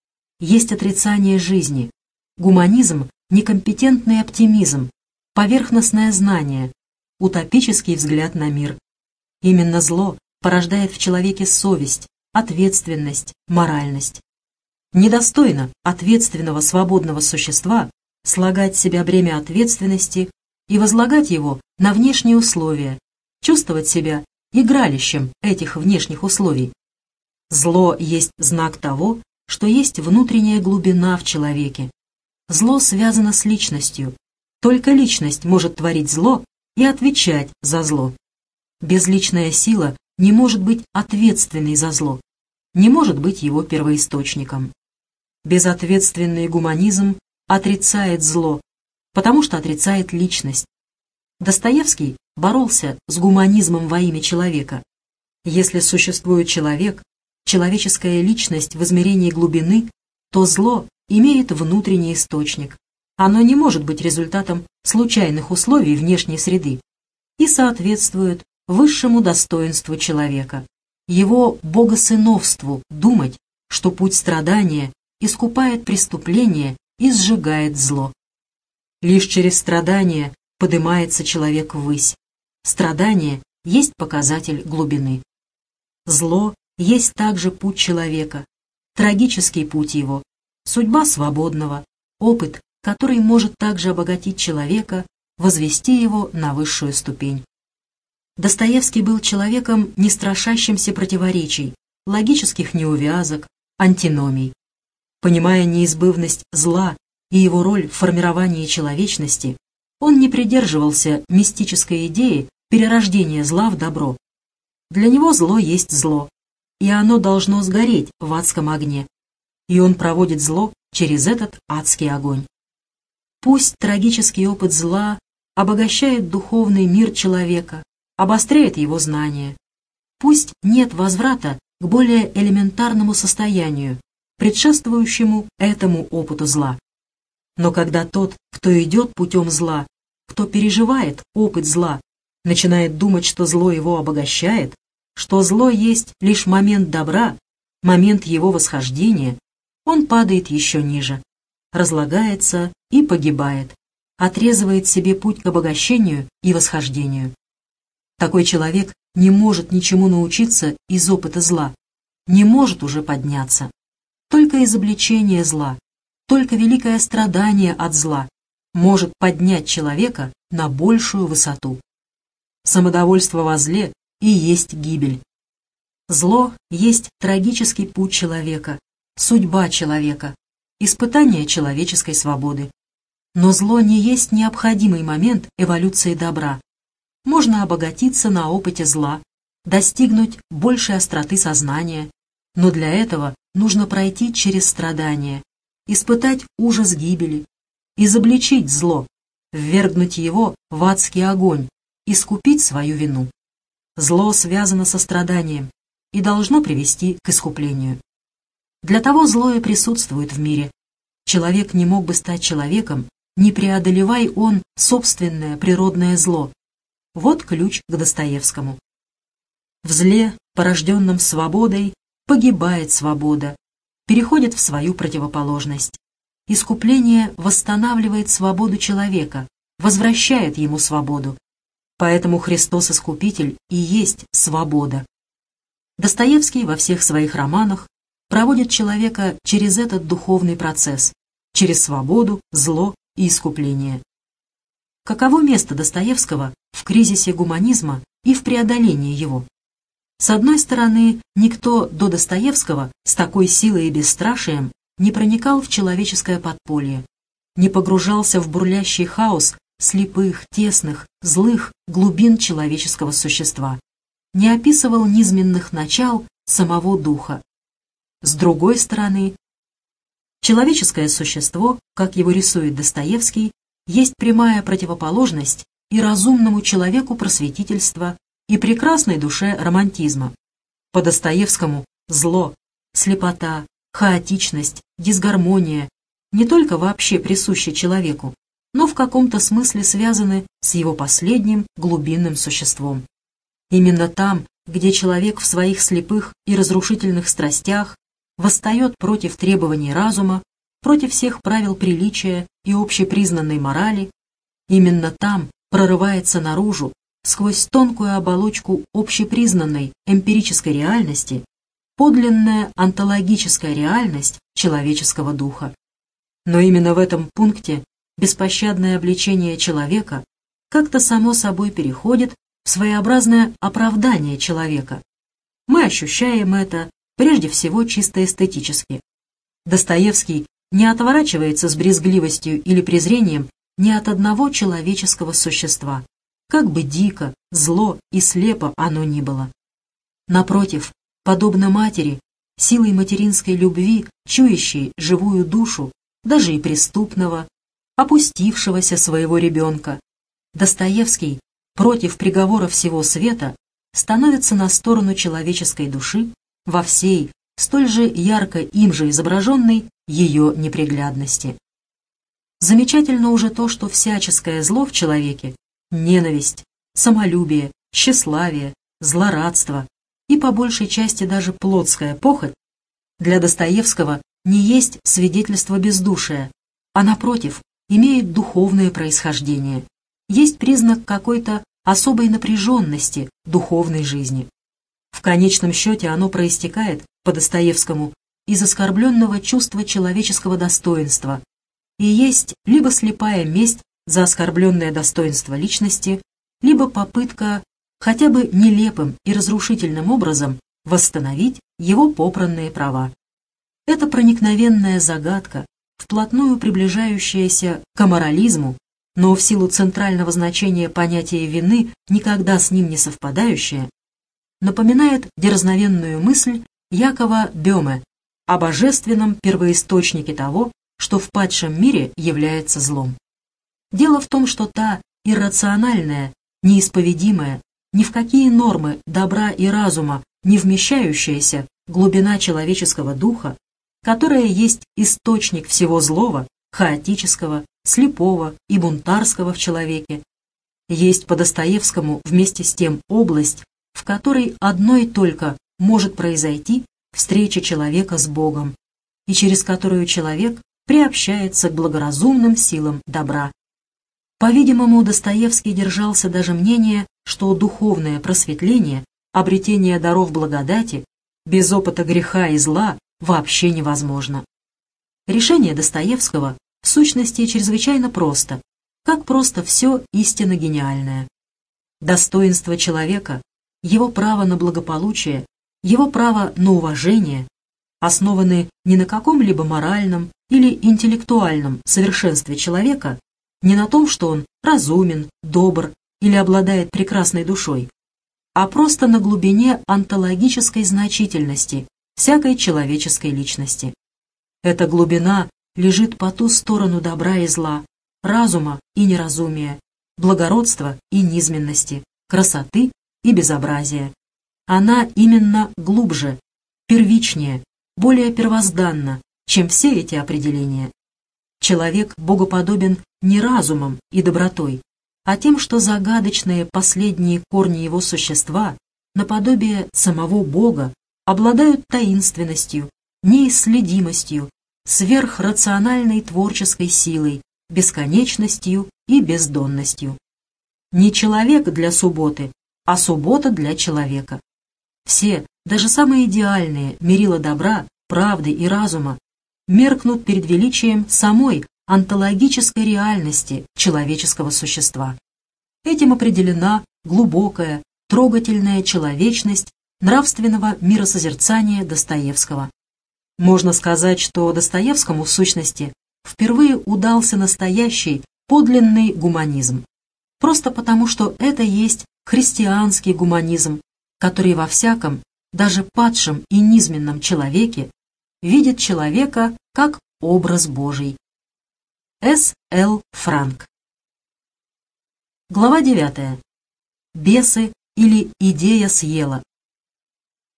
есть отрицание жизни. Гуманизм – некомпетентный оптимизм, поверхностное знание, утопический взгляд на мир. Именно зло порождает в человеке совесть, ответственность, моральность. Недостойно ответственного свободного существа слагать себя бремя ответственности и возлагать его на внешние условия, чувствовать себя игралищем этих внешних условий. Зло есть знак того, что есть внутренняя глубина в человеке. Зло связано с личностью. Только личность может творить зло и отвечать за зло. Безличная сила не может быть ответственной за зло, не может быть его первоисточником. Безответственный гуманизм отрицает зло, потому что отрицает личность. Достоевский боролся с гуманизмом во имя человека. Если существует человек, человеческая личность в измерении глубины, то зло имеет внутренний источник. Оно не может быть результатом случайных условий внешней среды и соответствует высшему достоинству человека, его богосыновству думать, что путь страдания искупает преступление и сжигает зло. Лишь через страдания поднимается человек ввысь. Страдание есть показатель глубины. Зло есть также путь человека, трагический путь его, судьба свободного, опыт, который может также обогатить человека, возвести его на высшую ступень. Достоевский был человеком, не страшащимся противоречий, логических неувязок, антиномий. Понимая неизбывность зла и его роль в формировании человечности, он не придерживался мистической идеи перерождения зла в добро. Для него зло есть зло, и оно должно сгореть в адском огне, и он проводит зло через этот адский огонь. Пусть трагический опыт зла обогащает духовный мир человека, обостряет его знания. Пусть нет возврата к более элементарному состоянию, предшествующему этому опыту зла. Но когда тот, кто идет путем зла, кто переживает опыт зла, начинает думать, что зло его обогащает, что зло есть лишь момент добра, момент его восхождения, он падает еще ниже, разлагается и погибает, отрезывает себе путь к обогащению и восхождению. Такой человек не может ничему научиться из опыта зла, не может уже подняться. Только изобличение зла, только великое страдание от зла может поднять человека на большую высоту. Самодовольство во зле и есть гибель. Зло есть трагический путь человека, судьба человека, испытание человеческой свободы. Но зло не есть необходимый момент эволюции добра. Можно обогатиться на опыте зла, достигнуть большей остроты сознания, но для этого нужно пройти через страдания, испытать ужас гибели, изобличить зло, ввергнуть его в адский огонь, искупить свою вину. Зло связано со страданием и должно привести к искуплению. Для того злое присутствует в мире. Человек не мог бы стать человеком, не преодолевай он собственное природное зло. Вот ключ к Достоевскому. В зле, порожденном свободой, погибает свобода, переходит в свою противоположность. Искупление восстанавливает свободу человека, возвращает ему свободу. Поэтому Христос-Искупитель и есть свобода. Достоевский во всех своих романах проводит человека через этот духовный процесс, через свободу, зло и искупление. Каково место Достоевского в кризисе гуманизма и в преодолении его? С одной стороны, никто до Достоевского с такой силой и бесстрашием не проникал в человеческое подполье, не погружался в бурлящий хаос слепых, тесных, злых глубин человеческого существа, не описывал низменных начал самого духа, с другой стороны, человеческое существо, как его рисует Достоевский, есть прямая противоположность и разумному человеку просветительства, и прекрасной душе романтизма. По Достоевскому зло, слепота, хаотичность, дисгармония не только вообще присущи человеку, но в каком-то смысле связаны с его последним глубинным существом. Именно там, где человек в своих слепых и разрушительных страстях восстает против требований разума, против всех правил приличия и общепризнанной морали, именно там прорывается наружу, сквозь тонкую оболочку общепризнанной эмпирической реальности, подлинная онтологическая реальность человеческого духа. Но именно в этом пункте беспощадное обличение человека как-то само собой переходит в своеобразное оправдание человека. Мы ощущаем это, прежде всего чисто эстетически. Достоевский не отворачивается с брезгливостью или презрением ни от одного человеческого существа, как бы дико, зло и слепо оно ни было. Напротив, подобно матери, силой материнской любви, чующей живую душу, даже и преступного, опустившегося своего ребенка, Достоевский против приговора всего света становится на сторону человеческой души во всей, столь же ярко им же изображенной, ее неприглядности. Замечательно уже то, что всяческое зло в человеке — ненависть, самолюбие, тщеславие, злорадство и по большей части даже плотская похоть — для Достоевского не есть свидетельство бездушия, а, напротив, имеет духовное происхождение, есть признак какой-то особой напряженности духовной жизни. В конечном счете оно проистекает, по Достоевскому, из оскорбленного чувства человеческого достоинства и есть либо слепая месть за оскорбленное достоинство личности, либо попытка хотя бы нелепым и разрушительным образом восстановить его попранные права. Это проникновенная загадка, вплотную приближающаяся к аморализму, но в силу центрального значения понятия вины, никогда с ним не совпадающая, напоминает дерзновенную мысль Якова Бёме о божественном первоисточнике того, что в падшем мире является злом. Дело в том, что та иррациональная, неисповедимая, ни в какие нормы добра и разума не вмещающаяся глубина человеческого духа, которая есть источник всего злого, хаотического, слепого и бунтарского в человеке, есть по Достоевскому вместе с тем область, в которой одной только может произойти встреча человека с Богом, и через которую человек приобщается к благоразумным силам добра. По-видимому, Достоевский держался даже мнения, что духовное просветление, обретение даров благодати, без опыта греха и зла вообще невозможно. Решение Достоевского в сущности чрезвычайно просто, как просто все истинно гениальное. Достоинство человека, его право на благополучие, его право на уважение основаны не на каком-либо моральном или интеллектуальном совершенстве человека, не на том, что он разумен, добр или обладает прекрасной душой, а просто на глубине онтологической значительности всякой человеческой личности. Эта глубина лежит по ту сторону добра и зла, разума и неразумия, благородства и низменности, красоты и безобразия. Она именно глубже, первичнее, более первозданна, чем все эти определения. Человек богоподобен не разумом и добротой, а тем, что загадочные последние корни его существа, наподобие самого Бога, обладают таинственностью, неисследимостью, сверхрациональной творческой силой, бесконечностью и бездонностью. Не человек для субботы, а суббота для человека. Все, даже самые идеальные мерила добра, правды и разума, меркнут перед величием самой онтологической реальности человеческого существа. Этим определена глубокая, трогательная человечность нравственного миросозерцания Достоевского. Можно сказать, что Достоевскому, в сущности, впервые удался настоящий, подлинный гуманизм. Просто потому, что это есть христианский гуманизм, который во всяком, даже падшем и низменном человеке видит человека как образ Божий. С. Л. Франк Глава 9. Бесы или идея съела.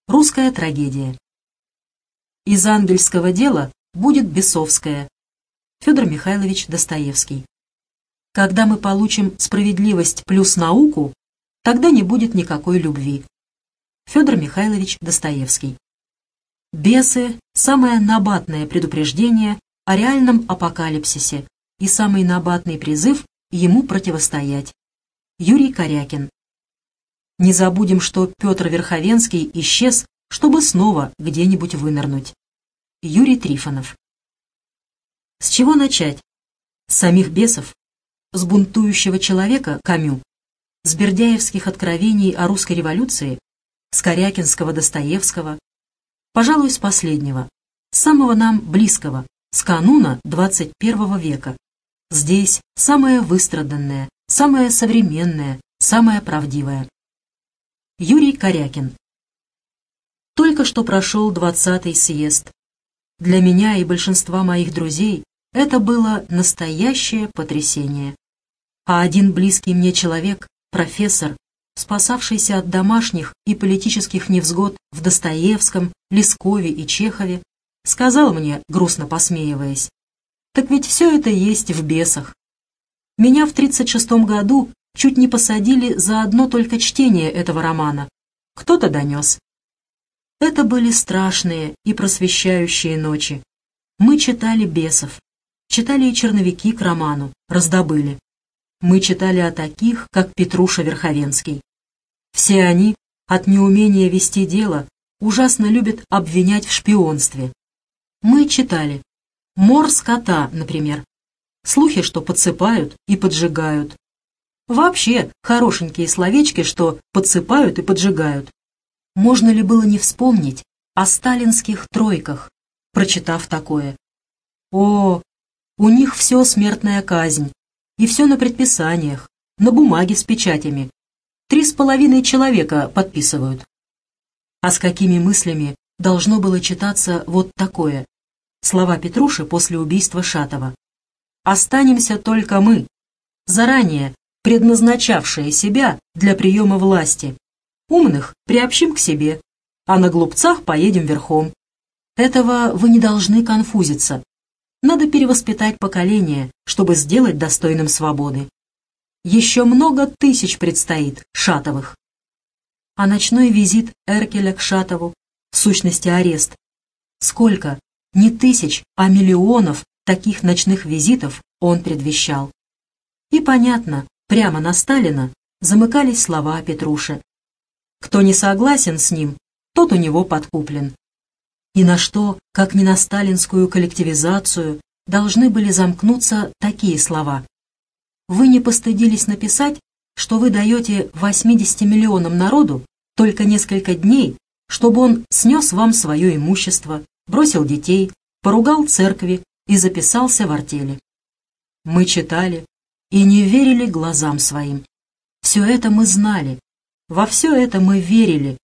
Русская трагедия. Из ангельского дела будет бесовское. Федор Михайлович Достоевский. Когда мы получим справедливость плюс науку, тогда не будет никакой любви. Федор Михайлович Достоевский. Бесы – самое набатное предупреждение о реальном апокалипсисе и самый набатный призыв ему противостоять. Юрий Корякин. Не забудем, что Петр Верховенский исчез, чтобы снова где-нибудь вынырнуть. Юрий Трифонов. С чего начать? С самих бесов? С бунтующего человека Камю? С бердяевских откровений о русской революции? с Корякинского, Достоевского. Пожалуй, с последнего, самого нам близкого, с кануна 21 века. Здесь самое выстраданное, самое современное, самое правдивое. Юрий Корякин Только что прошел 20-й съезд. Для меня и большинства моих друзей это было настоящее потрясение. А один близкий мне человек, профессор, спасавшийся от домашних и политических невзгод в Достоевском, Лескове и Чехове, сказал мне, грустно посмеиваясь, «Так ведь все это есть в бесах. Меня в 36 году чуть не посадили за одно только чтение этого романа. Кто-то донес. Это были страшные и просвещающие ночи. Мы читали бесов. читали и черновики к роману, раздобыли. Мы читали о таких, как Петруша Верховенский. Все они от неумения вести дело ужасно любят обвинять в шпионстве. Мы читали «Мор скота», например. Слухи, что подсыпают и поджигают. Вообще хорошенькие словечки, что подсыпают и поджигают. Можно ли было не вспомнить о сталинских тройках, прочитав такое? О, у них все смертная казнь, и все на предписаниях, на бумаге с печатями. Три с половиной человека подписывают. А с какими мыслями должно было читаться вот такое? Слова Петруши после убийства Шатова. «Останемся только мы, заранее предназначавшие себя для приема власти. Умных приобщим к себе, а на глупцах поедем верхом. Этого вы не должны конфузиться. Надо перевоспитать поколение, чтобы сделать достойным свободы. Еще много тысяч предстоит Шатовых а ночной визит Эркеля к Шатову, в сущности арест. Сколько, не тысяч, а миллионов таких ночных визитов он предвещал. И понятно, прямо на Сталина замыкались слова Петруши. Кто не согласен с ним, тот у него подкуплен. И на что, как не на сталинскую коллективизацию, должны были замкнуться такие слова. Вы не постыдились написать, что вы даете 80 миллионам народу только несколько дней, чтобы он снес вам свое имущество, бросил детей, поругал церкви и записался в артели. Мы читали и не верили глазам своим. Все это мы знали, во все это мы верили,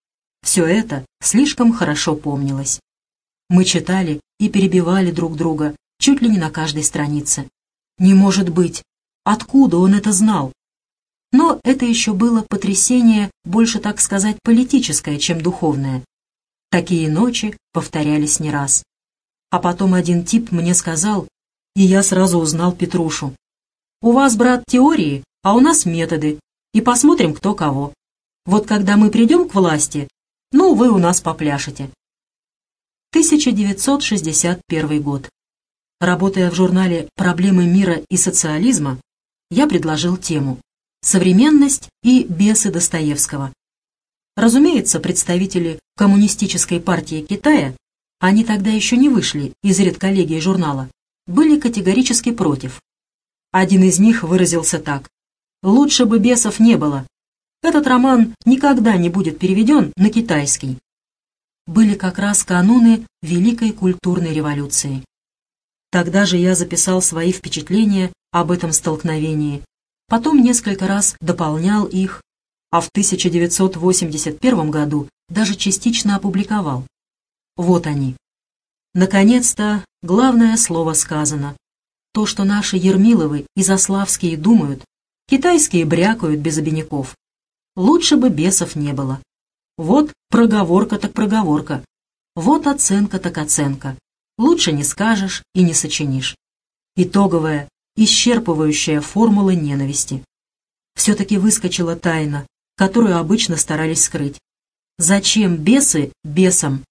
все это слишком хорошо помнилось. Мы читали и перебивали друг друга, чуть ли не на каждой странице. Не может быть! Откуда он это знал? Но это еще было потрясение, больше, так сказать, политическое, чем духовное. Такие ночи повторялись не раз. А потом один тип мне сказал, и я сразу узнал Петрушу. «У вас, брат, теории, а у нас методы, и посмотрим, кто кого. Вот когда мы придем к власти, ну, вы у нас попляшете». 1961 год. Работая в журнале «Проблемы мира и социализма», я предложил тему Современность и бесы Достоевского. Разумеется, представители Коммунистической партии Китая, они тогда еще не вышли из редколлегии журнала, были категорически против. Один из них выразился так. «Лучше бы бесов не было. Этот роман никогда не будет переведен на китайский». Были как раз кануны Великой культурной революции. Тогда же я записал свои впечатления об этом столкновении потом несколько раз дополнял их, а в 1981 году даже частично опубликовал. Вот они. Наконец-то главное слово сказано. То, что наши Ермиловы и Заславские думают, китайские брякают без обиняков. Лучше бы бесов не было. Вот проговорка так проговорка. Вот оценка так оценка. Лучше не скажешь и не сочинишь. Итоговая, исчерпывающая формула ненависти. Все-таки выскочила тайна, которую обычно старались скрыть. Зачем бесы бесам?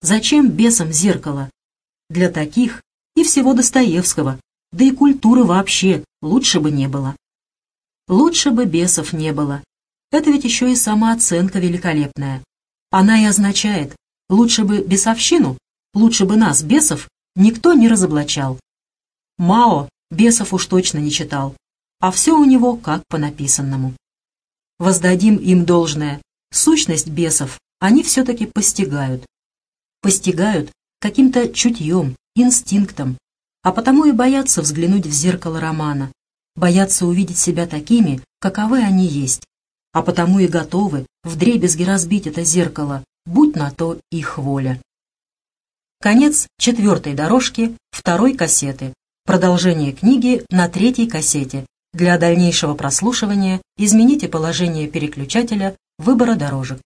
Зачем бесам зеркало? Для таких и всего Достоевского, да и культуры вообще лучше бы не было. Лучше бы бесов не было. Это ведь еще и самооценка великолепная. Она и означает, лучше бы бесовщину, лучше бы нас, бесов, никто не разоблачал. Мао бесов уж точно не читал, а все у него как по написанному. Воздадим им должное. Сущность бесов они все-таки постигают. Постигают каким-то чутьем, инстинктом, а потому и боятся взглянуть в зеркало романа, боятся увидеть себя такими, каковы они есть, а потому и готовы вдребезги разбить это зеркало, будь на то их воля. Конец четвертой дорожки второй кассеты. Продолжение книги на третьей кассете. Для дальнейшего прослушивания измените положение переключателя выбора дорожек.